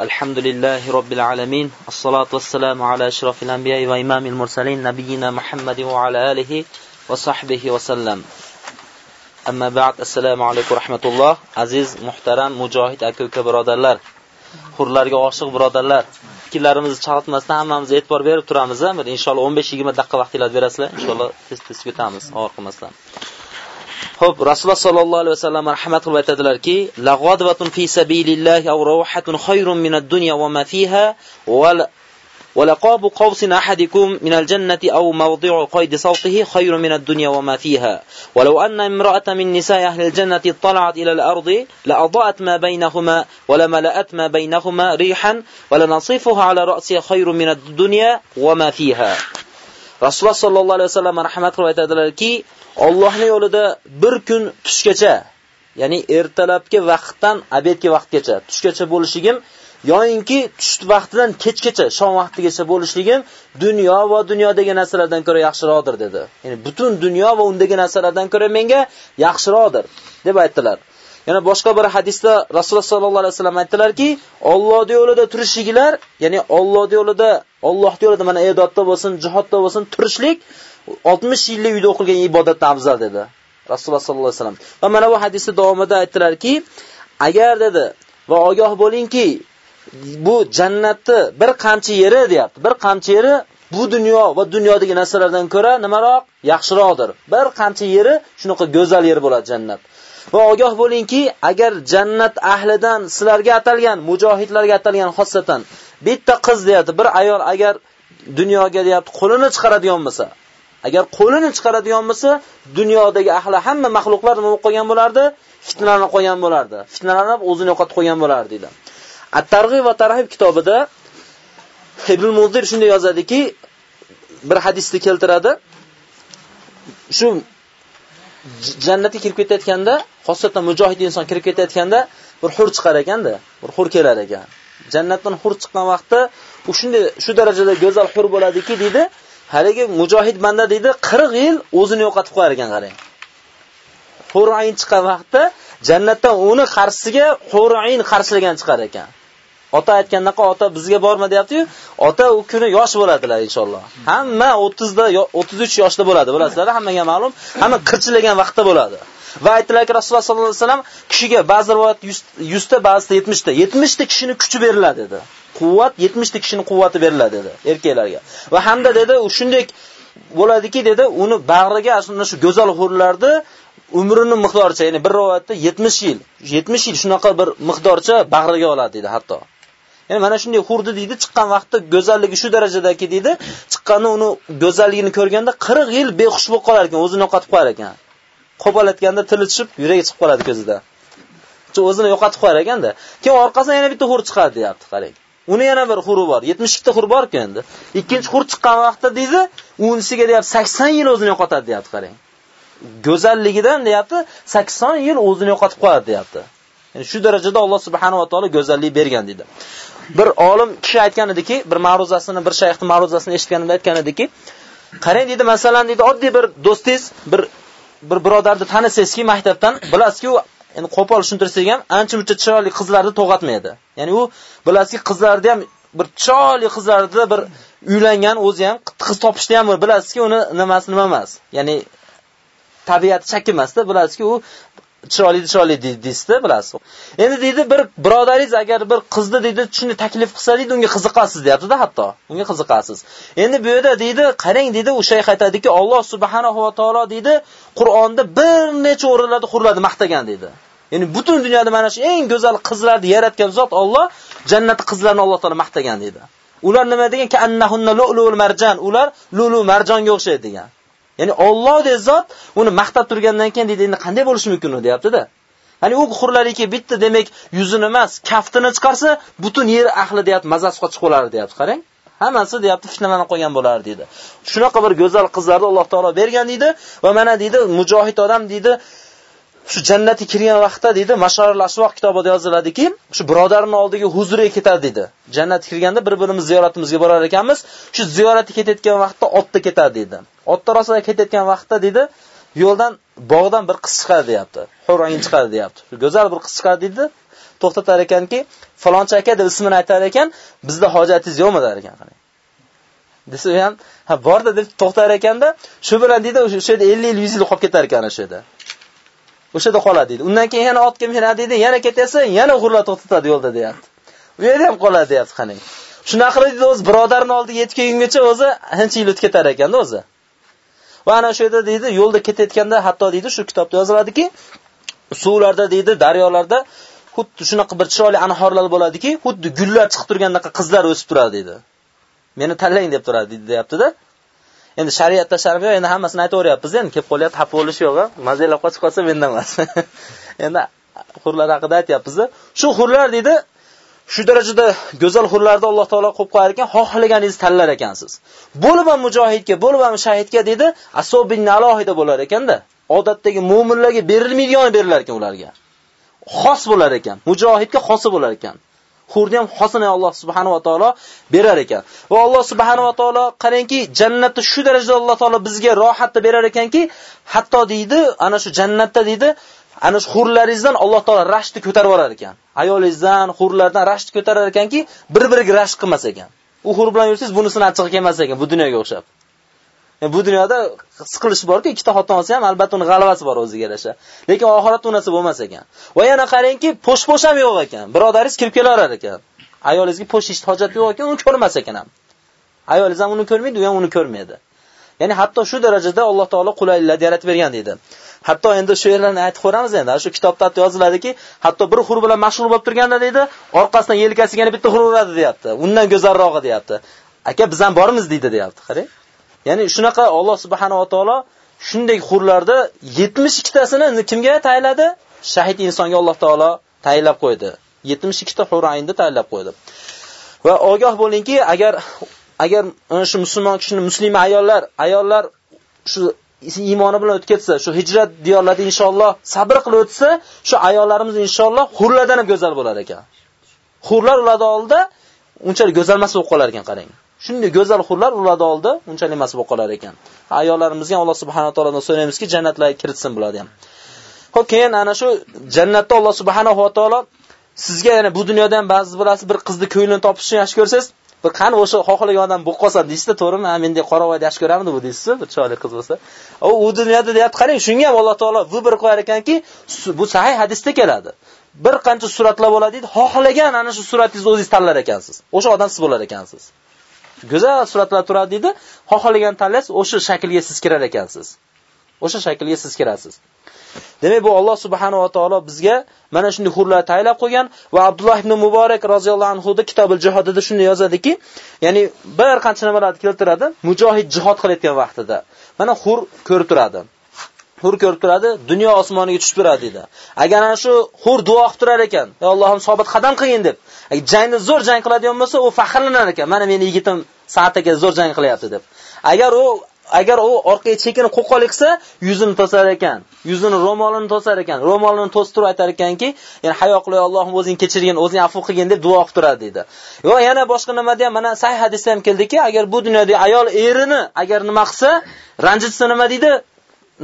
الحمد لله رب العالمين الصلاة والسلام على أشرف الأنبياء وإمام المرسلين نبينا محمد وعلى آله وصحبه وسلم أما بعد السلام عليكم ورحمة الله عزيز محترم مجاهد aka uka birodarlar hurlarga oshiq birodarlar fikirlarimizni chalg'itmasdan hammamiz e'tibor berib turamiz bir inshaalloh 15-20 daqiqa vaqtingizni berasizlar inshaalloh tez tez ketamiz og'ir qilmasdan Xo'p, Rasululloh sallallohu alayhi vasallam rahmat qilib aytadilarki, "Lag'advatun fi sabilillahi aw rawhatun khayrun minad dunya wa ma fiha wa ولقاب قوس أحدكم من الجنة أو موضع قيد صوته خير من الدنيا وما فيها ولو أن امرأة من نساء أهل الجنة اطلعت إلى الأرض لأضاءت ما بينهما ولملأت ما بينهما ريحا ولنصيفها على رأسها خير من الدنيا وما فيها rasululloh sollallohu alayhi vasallam rahmat qilib aytadilarki Allohning yo'lida bir kun tushgacha ya'ni ertalabki vaqtdan obedga vaqtgacha tushgacha bo'lishligim yoyinki tush vaqtidan kechgacha shom vaqtigacha bo'lishligim dunyo va dunyodagi narsalardan ko'ra yaxshiroqdir dedi. Ya'ni butun dunyo va undagi narsalardan ko'ra menga yaxshiroqdir deb aytdilar. Yana boshqa bir hadisda Rasululloh sollallohu alayhi vasallam aytdilarki, Alloh yo'lida turishliklar, ya'ni Alloh yo'lida, Alloh yo'lida mana ibodatda bo'lsin, jihodda bo'lsin, turishlik 60 yillik uyda o'qilgan ibodatdan afzal dedi. Rasululloh sollallohu alayhi vasallam. Va mana bu hadisning davomida aytdilarki, agar dedi va ogoh bo'lingki, bu jannatni bir qamchi yeri deyapti. Bir qamchi yeri bu dunyo va dunyodagi narsalardan ko'ra nimaroq? Yaxshiroqdir. Bir qamchi yeri shunaqa go'zal yer bo'ladi jannat. Va ogoh bo'lingki, agar jannat ahlidan sizlarga atalgan, mujohidlarga atalgan xossatan bitta qiz deyapti, bir ayol agar dunyoga deyapti, qo'lini chiqaradigan bo'lsa, agar qo'lini chiqaradigan bo'lsa, dunyodagi ahli hamma maxluqlar nima qolgan bo'lardi? Fitnalarni qo'ygan bo'lardi. Fitnalarni o'zini yo'qotib qolgan bo'lardi deydi. At-Targ'ib va Tarhib kitobida Ibn Muzir shunday yozadiki, bir hadisni keltiradi. Shu jannatga kirib ketayotganda, xosatan mujohid inson kirib ketayotganda bir hur chiqar ekanda, bir hur kelar ekan. Jannatdan hur chiqqan vaqtda u shunday shu darajada go'zal hur bo'ladiki, deydi, haligi mujohid banda deydi, 40 yil o'zini yo'qotib qo'yar ekan, qarang. Hurayn chiqqan vaqtda jannatdan uni qarshisiga Hurayn qarshilagan chiqar ekan. Ota aytgandaqa ota bizga borma deyapti-yu, ota u kuni yosh bo'ladilar inshaalloh. Hamma 30 da 33 yoshda bo'ladi, bilasizlar, hammaga ma'lum. Hamma qirchilagan vaqtda bo'ladi. Va aytdilarki Rasululloh sollallohu alayhi vasallam kishiga ba'zi rivoyat 100 ta, ba'zida 70 ta, 70 ta kishini kuchi beriladi dedi. Quvvat 70 ta kishining quvvati beriladi dedi erkaklarga. Va hamda dedi, u shunday bo'ladiki dedi, uni bag'riga ana shu go'zal hurlarni umrini miqdoricha, ya'ni bir rivoyatda 70 yil, 70 yil shunaqa bir miqdorcha bag'riga oladi dedi hatto. Ya'ni mana shunday xurdi deydi, chiqqan vaqtda go'zalligi shu darajadaki deydi, chiqqanda uni go'zalligini ko'rganda 40 yil behush bo'lib qolar ekan, o'zini yo'qotib qolar ekan. Qo'polayotganda tili tushib, yuragi chiqib qoladi ko'zida. O'zini yo'qotib qo'yar ekanda. Keyin orqasidan yana bitta xur chiqadi, deyapti, qarang. Uni yana bir xuri bor, 72 ta xur bor-ku endi. Ikkinchi xur chiqqan vaqtda deydi, unisiga deyapti 80 yil o'zini yo'qotadi, deyapti, qarang. Go'zalligidan deyapti, 80 yil o'zini yo'qotib qo'yadi, deyapti. Ya'ni shu darajada Alloh subhanahu va taolo go'zallik bergan dedi. Bir olim kishi aytgan ediki, bir ma'ruzasini, bir shayxning ma'ruzasini eshitganimda aytgan ediki, qarang dedi, masalan dedi, oddiy bir do'stingiz, bir bir birodarni tanisangizki maktabdan, bilasizki u endi qo'pol tushuntirsak ham ancha-muncha chiroyli qizlarni to'g'atmaydi. Ya'ni u bilasizki qizlarni ham bir chiroyli qizlarni bir uylangan o'zi ham qiz topishda ham bilasizki uni nimasi nima emas. Ya'ni tabiati chak emasda, bilasizki u chiroyli chiroyli deysizda bilasiz. Endi deydi bir birodaringiz agar bir qizni deydi shunday taklif qilsa deydi unga qiziqasiz deyapti-da hatto. Unga qiziqasiz. Endi bu yerda deydi qarang deydi u shayx aytadiki Alloh subhanahu va taolo deydi Qur'onda bir necha o'rinlarda hurlarni maqtagan deydi. Ya'ni butun dunyoda mana shu eng go'zal qizlarni yaratgan zot Alloh jannat qizlarini Alloh taolo maqtagan deydi. Ular nima degan? Annahunna lu'lu'ul marjan. Ular lu'lu marjonga o'xshaydi degan. Ya'ni Alloh zot uni maqtab turgandan keyin deydi, endi qanday bo'lishi mumkin u deyapti-da. Ya'ni u hurlariki bitta demak yuzini emas, kaftini chiqarsa, butun yer ahli deyapti, mazasi qochib qolar deyapti. Qarang. Hammasi deyapti fitnalanib qolgan bo'lar deydi. Shunaqa bir go'zal qizlarni Alloh taolo bergan deydi va mana deydi mujohid odam deydi shu jannatga kirgan vaqtda deydi Masharul Asvoq kitobida yoziladiki, shu birodarning oldiga huzuriga ketadi deydi. Jannatga kirganda bir-birimiz ziyoratimizga borar ekanmiz, shu ziyoratga ketayotgan vaqtda otda ketadi deydi. Otda rosa ketayotgan vaqtda deydi, yo'ldan bog'dan bir qiz chiqadi deyapti. Hurayn chiqadi deyapti. Shu go'zal bir qiz chiqadi deydi. to'xtatar ekanki, falonchi aka deb ismini aytar ekan, bizda hojatingiz yo'qmi der ekan. desa ham ha borda deb to'xtar ekanda shu bilan deydi o'sha yerda 50 yil 100 yil qolib ketar ekan o'sha yerda o'sha yerda qoladi deydi. Undan keyin yana otga minadi deydi. Yana ketasan, yana hurlar to'xtatadi yo'lda deyapti. U yerda ham qoladi deyapti qani. Shunaqa qilib deydi o'zi birodarni oldiga yetib kelgungacha o'zi ancha yil o'tib ketar ekanda o'zi. Va ana shu yerda deydi yo'lda ketayotganda hatto deydi shu kitobda yoziladiki suvlarda deydi daryolarda xuddi shunaqa bir chiroyli anhorlar bo'ladiki xuddi gullar chiqib turgandaqa qizlar o'sib turadi deydi. Meni tanlang deb turadi deyapti-da. Endi shariatda sharm yo'q, endi hammasini aytaveryapmiz endi kelib qolyapti, xafa bo'lish yo'q, mazalab qochib qolsa mendan emas. endi hurlar haqida aytyapmiz Shu hurlar deydi, shu darajada go'zal hurlarni Alloh taolo qo'yib qo'yar ekan, xohlaganingizni tanlar ekansiz. Bo'lib ham mujohidga, bo'lib ham shahidga deydi, asobin alohida bo'lar ekanda. Odatdagi mu'minlarga berilmaydigan berilar ekan ularga. Xos bo'lar ekan, mujohidga xosi bo'lar ekan. Hurni ham xosini Alloh subhanahu va taolo berar ekan. Va Alloh subhanahu va taolo qarangki, jannatni shu darajada Alloh taolo bizga rohatni berar ekanki, hatto deydi, ana shu jannatda deydi, ana shu hurlaringizdan Alloh taolo rashdni ko'tarib yuborar ekan. Ayolingizdan, hurlardan rashni ko'tarar ekanki, bir-biriga rashk qilmas ekan. U hur bilan yursangiz bunisini achchig'i kelmas ekan bu dunyoga o'xshab. Yani bu dunyoda siqilish borki, ikkita xotin olsa ham albatta uni g'alabasi bor o'ziga yarasha. Lekin oxiratda unasi bo'lmas ekan. Va yana qarangki, po'sh-po'sh ham yo'q ekan. Birodaringiz kirib kelaverar ekan. Ayolingizga po'shishni hojati yo'q ekan, uni ko'rmas ekan ham. Ayolingiz ham uni ko'rmaydi, u ham uni ko'rmaydi. Ya'ni hatto shu darajada Alloh taolo qulayliklarni yaratib bergan deydi. Hatto endi shu yerlarni aytib ko'ramiz endi. Shu kitobda yoziladiki, hatto bir xur bilan mashg'ul bo'lib turganda deydi, orqasidan yelkasiga yana bitta xur uradi deyapti. Undan go'zalrog'i deyapti. Aka biz ham bormiz deydi deyapti. Qarang. Ya'ni shunaqa Alloh subhanahu va taolo shunday hurlarda 72 tasini kimga tayinladi? Shahid insonga Alloh taolo tayinlab qo'ydi. 72 ta hurayinda tayinlab qo'ydi. Va ogoh bo'lingki, agar agar shu musulmon kishini musulmon ayollar, ayollar shu iymoni bilan o'tib ketsa, shu hijrat diyorlarida inshaalloh sabr qilib o'tsa, shu ayollarimiz inshaalloh hurlardan ham go'zal bo'lar ekan. Hurlar ularda oldida unchalik go'zal emas bo'lib qolar ekan, qarang. Shunday go'zal hurlar ularni oldi, unchalik emas bo'lib qolar ekan. Ayollarimizga Alloh subhanahu taolodan so'raymizki, jannatlarga kiritsin bularni ham. Xo'p, keyin ana shu jannatda Alloh subhanahu va taolo sizga yana bu dunyoda ham ba'zi bilasiz bir qizni ko'nglini topishni yaxshi ko'rsangiz, bir qani o'sha xohlagan odam bo'lib qolsa deysizda, to'g'rimi? Ha, mendek qoravoyni yaxshi ko'ramdi bu deysiz, bir chiroyli qiz bo'lsa. U u dunyoda deyapti, qarang, shunga ham Alloh taolo vibr qo'yar ekanki, bu sahih hadisda keladi. Bir qancha suratlar bo'ladi deydi, xohlagan ana shu suratingizni o'zingiz tanlar ekansiz. O'sha odam siz bo'lar ekansiz. Go'zal suratlar turadi deydi. Xohlagan tanlaysiz, o'sha shaklga siz kirar ekansiz. O'sha shaklga siz kirasiz. Demak, bu Alloh subhanahu va taolo bizga mana shunday hurlar tayyorlab qo'ygan va Abdulloh ibn Muborak roziyallohu anhu da Kitobul Jihodida shunday yozadiki, ya'ni bir qancha nimalarni keltiradi, mujohid jihod qilayotgan vaqtida. Mana hur ko'rib turadi. hur ko'rib turadi, dunyo osmoniga tushib turadi dedi. Agar ana shu hur duo qilib turar ekan, ey Allohim sobit qadam qilgin deb. Jangni zo'r jang qiladigan bo'lsa, u faxrlanar ekan. Mana meni yigitim saatiga aka zo'r jang qilyapti deb. Agar u agar u orqaga chekinib qo'qol qilsa, yuzini to'sar ekan. Yuzini ro'molini to'sar ekan. Ro'molini to'sib turib aytar ekanki, ya'ni hayo qilay Allohim o'zing kechirgin, o'zing afv qilgin deb duo qilib turadi dedi. Yo yana boshqa nimada ham mana sahih hadisda ham keldiki, agar bu dunyoda ayol erini agar nima qilsa, ranjitsa nima deydi?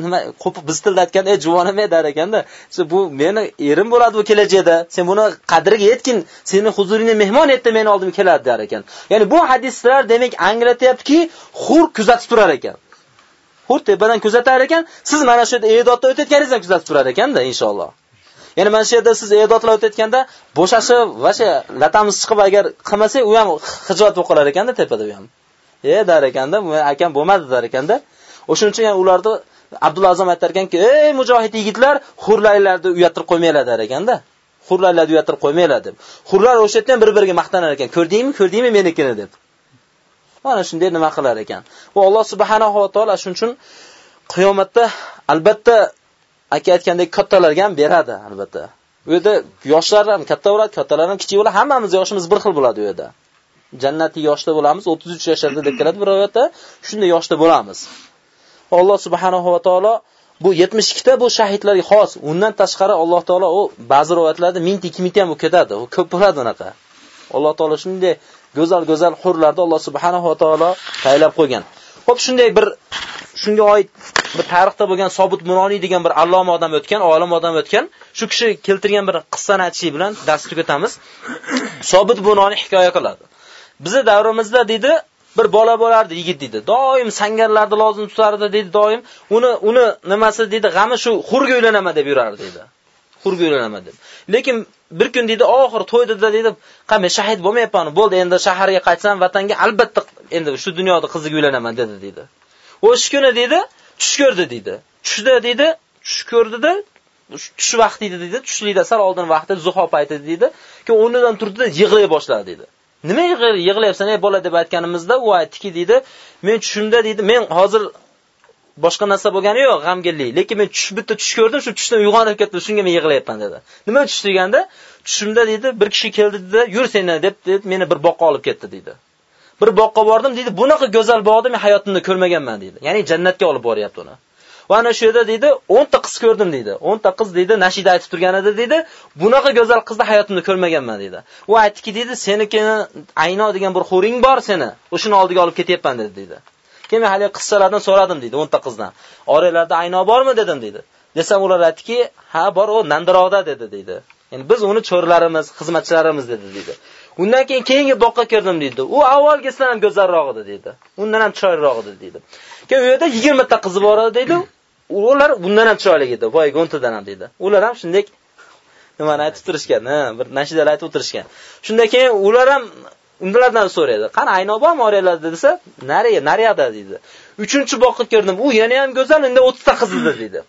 Nima qo'pib biz tilda aytgan ey juvonim ey dar ekanda bu meni erim bo'ladi bu kelajakda sen buni qadriga yetgin. Seni huzuringda mehmon etdi meni oldimga keladi der ekan. Ya'ni bu hadislar demak anglatyaptiki hur kuzatib turar ekan. Hur tepadan kuzatar ekan. Siz mana shu yerda e'dodda o'tayotganingizdan kuzatib turar ekanda inshaalloh. Ya'ni mana shu yerda siz e'dodlar o'tayotganda bo'shashib va shu latamiz chiqib agar qilmasak, u ham hijolat bo'lib qolar ekanda tepada u ham. E dar ekanda, akam bo'lmadi dar ekanda. O'shuning uchun ularni Abdulloh Azam aytar ekanki, "Ey mujohid yigitlar, hurlaylarni uyattirib qo'ymanglar" der ekanda. Hurlaylarni uyattirib qo'ymanglar deb. Hurlar o'sha yerdan bir-biriga maqtanar ekan. Ko'rdingmi, ko'rdingmi menikini deb. Mana shunday nima qilar ekan. Va Alloh subhanahu va taolo shuning uchun qiyomatda albatta aka aytgandek kattalarga ham beradi albatta. U yerda yoshlar ham katta bo'ladi, kattalar ham kichik bo'ladi, hammamiz yoshimiz bir xil bo'ladi u yerda. Jannati yoshda bo'lamiz, 33 yoshlarda deb keladi bir oyatda, shunday yoshda bo'lamiz. Alloh subhanahu va taolo bu 72 ta bu shahidlarga xos. Undan tashqari Alloh taolo u ba'zi rivoyatlarda 1000 ta 2000 ta ham ketadi. U ko'p bo'ladi unaqa. Alloh taolo shunday go'zal-go'zal hurlarni Alloh subhanahu va taolo tayyorlab qo'ygan. Xo'p, shunday bir shunga oid bir tarixda bo'lgan Sobit Muroniy degan bir alloma odam o'tgan, olim odam o'tgan. Shu kishi keltirgan bir qissani aytishi bilan dars tugatamiz. Sobit Muroniy hikoya qiladi. Bizi davrimizda dedi, bir bola bo'lardi, yigit dedi. Doim sangarlarda lozim tutardi dedi, doim uni uni nimasi dedi, g'ami shu xurga uylanaman deb yurardi dedi. Xurga uylanaman deb. Lekin bir kun dedi, oxir to'ydida dedi, "Qani shahid bo'lmayapman, bo'ldi, endi shaharga qaytsam, vatanga albatta endi shu dunyoda qiziga uylanaman" dedi dedi. O'sha kuni dedi, tush ko'rdi dedi. Tushda dedi, tush ko'rdida tush vaqti edi dedi, tushlikda sal oldin vaqti zuho payti dedi. Keyin o'rnidan turdi, yig'lay boshladi dedi. Nima yig'layapsan ey bola deb aytganimizda u aytdiki deydi, men tushimda dedi, men hozir boshqa narsa bo'lgani yo'q, g'amginlik. Lekin men tush bitta tush ko'rdim, shu tushdan uyg'onib ketdim, shunga men yig'layapman dedi. Nima tush deganda, tushimda dedi, bir kishi keldi dedi, yur seni deb dedi, meni bir boqqa olib ketdi dedi. Bir boqqa bordim dedi, bunaqa go'zal bog'ni men hayotimda ko'rmaganman dedi. Ya'ni jannatga olib boryapti uni. Va ana shu yerda deydi, 10 ta qiz ko'rdim deydi. 10 ta qiz deydi, nashida aytib turgan edi deydi. Bunaqa go'zal qizni hayotimda ko'rmaganman deydi. U aytdiki deydi, senikini Ayno degan bir xo'ring bor seni. O'shini oldiga olib ketyapman dedi deydi. Keyin men hali qissalardan so'radim deydi 10 ta qizdan. Oralarda Ayno bormi dedim deydi. Desam ular aytdiki, ha bor, u Nandiroqda dedi deydi. Ya'ni biz uni cho'rlarimiz, xizmatchilarimiz dedi deydi. Undan keyin keyingi boqqa kirdim dedi. U avvalgisidan ham go'zalroq edi dedi. Undan ham chiroyliroq edi dedi. Keyin u yerda 20 ta qizi bor edi dedi. Ular bundan ham chiroyli edi, boyagi o'ntadan ham dedi. Ular ham shunday nimani aytib turishgan, bir nashidalar aytib o'tirishgan. Shundan keyin ular ham undalardan so'raydi. Qani ayno bormi oranglarda desa, nariya, nariyada dedi. Uchinchi boqqa kirdim. U yana ham go'zal, endi 30 ta qiz edi dedi.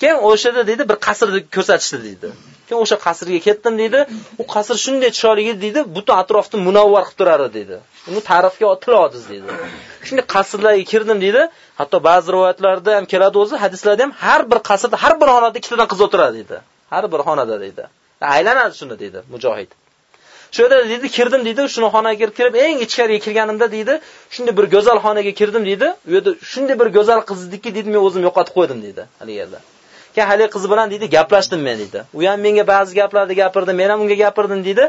Keyin o'shada dedi bir qasrni ko'rsatishdi dedi. Keyin o'sha qasrga ketdim dedi. U qasr shunday chiroyli edi dedi, butun atrofni munavvar qilib turardi dedi. Uni ta'rifga til ojiz dedi. Shunday qasrlarga kirdim dedi. Hatto ba'zi rivoyatlarda ham keladi o'zi, hadislarda ham har bir qasrda, har bir xonada ikkitadan qiz o'tiradi dedi. Har bir xonada dedi. Aylanadi shuni dedi Mujohid. Shu yerda dedi kirdim dedi, shuni xonaga kirib, eng ichkariga kirganimda dedi, shunday bir go'zal xonaga kirdim dedi. U yerda shunday bir go'zal qizniki deydi dedi, men o'zim yo'qotib qo'ydim dedi, haligi yerda. Keyin hali qiz bilan dedi, gaplashdim men dedi. U ham menga ba'zi gaplarni gapirdi, men ham unga gapirdim dedi.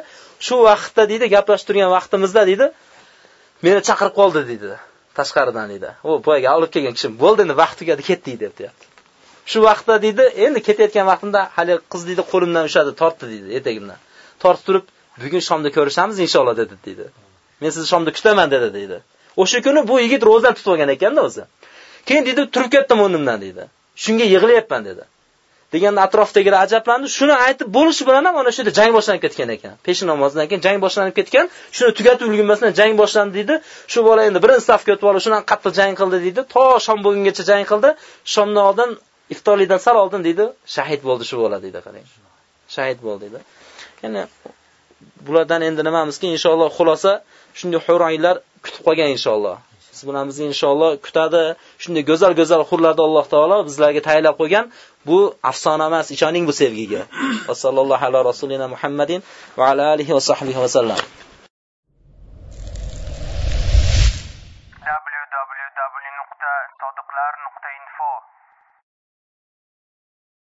Shu vaqtda dedi, gaplashib turgan vaqtimizda dedi, meni chaqirib qoldi dedi. Tashqaridan dedi. U boyagi olib kelgan kishi bo'ldi endi vaqt tugadi, ketdi deyapti. Shu vaqtda dedi, endi ketayotgan vaqtimda hali qiz dedi, qo'limdan ushladi, tortdi dedi, etagimdan. Tortib turib, bugun shomda ko'rishamiz inshaalloh dedi dedi. Men sizni shomda kutaman dedi dedi. O'sha kuni bu yigit ro'za tutib olgan ekanda o'zi. Keyin dedi, turib ketdim o'rnimdan dedi. Shunga yig'layapman dedi. Deganda atrofdagilar ajablandi. Shuni aytib bo'lishi bilan ham ana shu yerda jang boshlanib ketgan ekan. Peshin namozidan keyin jang boshlanib ketgan. Shuni tugatib ulgurmasdan jang boshlandi deydi. Shu bola endi birinchi safga o'tib olib, shundan qattiq jang qildi deydi. To shom bo'lgungacha jang qildi. Shomdan oldin iftorlikdan sal oldin deydi, shahid bo'ldi shu bola deydi, qarang. Shahid bo'ldi deydi. Ya'ni bulardan endi nimamizki, inshaalloh xulosa shunday huraylar kutib qolgan inshaalloh. Biz bilan bizni inshaalloh kutadi. Shunday go'zal-go'zal hurlarni Alloh taolo bizlarga tayyorlab qo'ygan. Bu afsona emas, ishoning bu sevgiga. Va sallallohu ala rasulina Muhammadin va ala alihi va sahbihi vasallam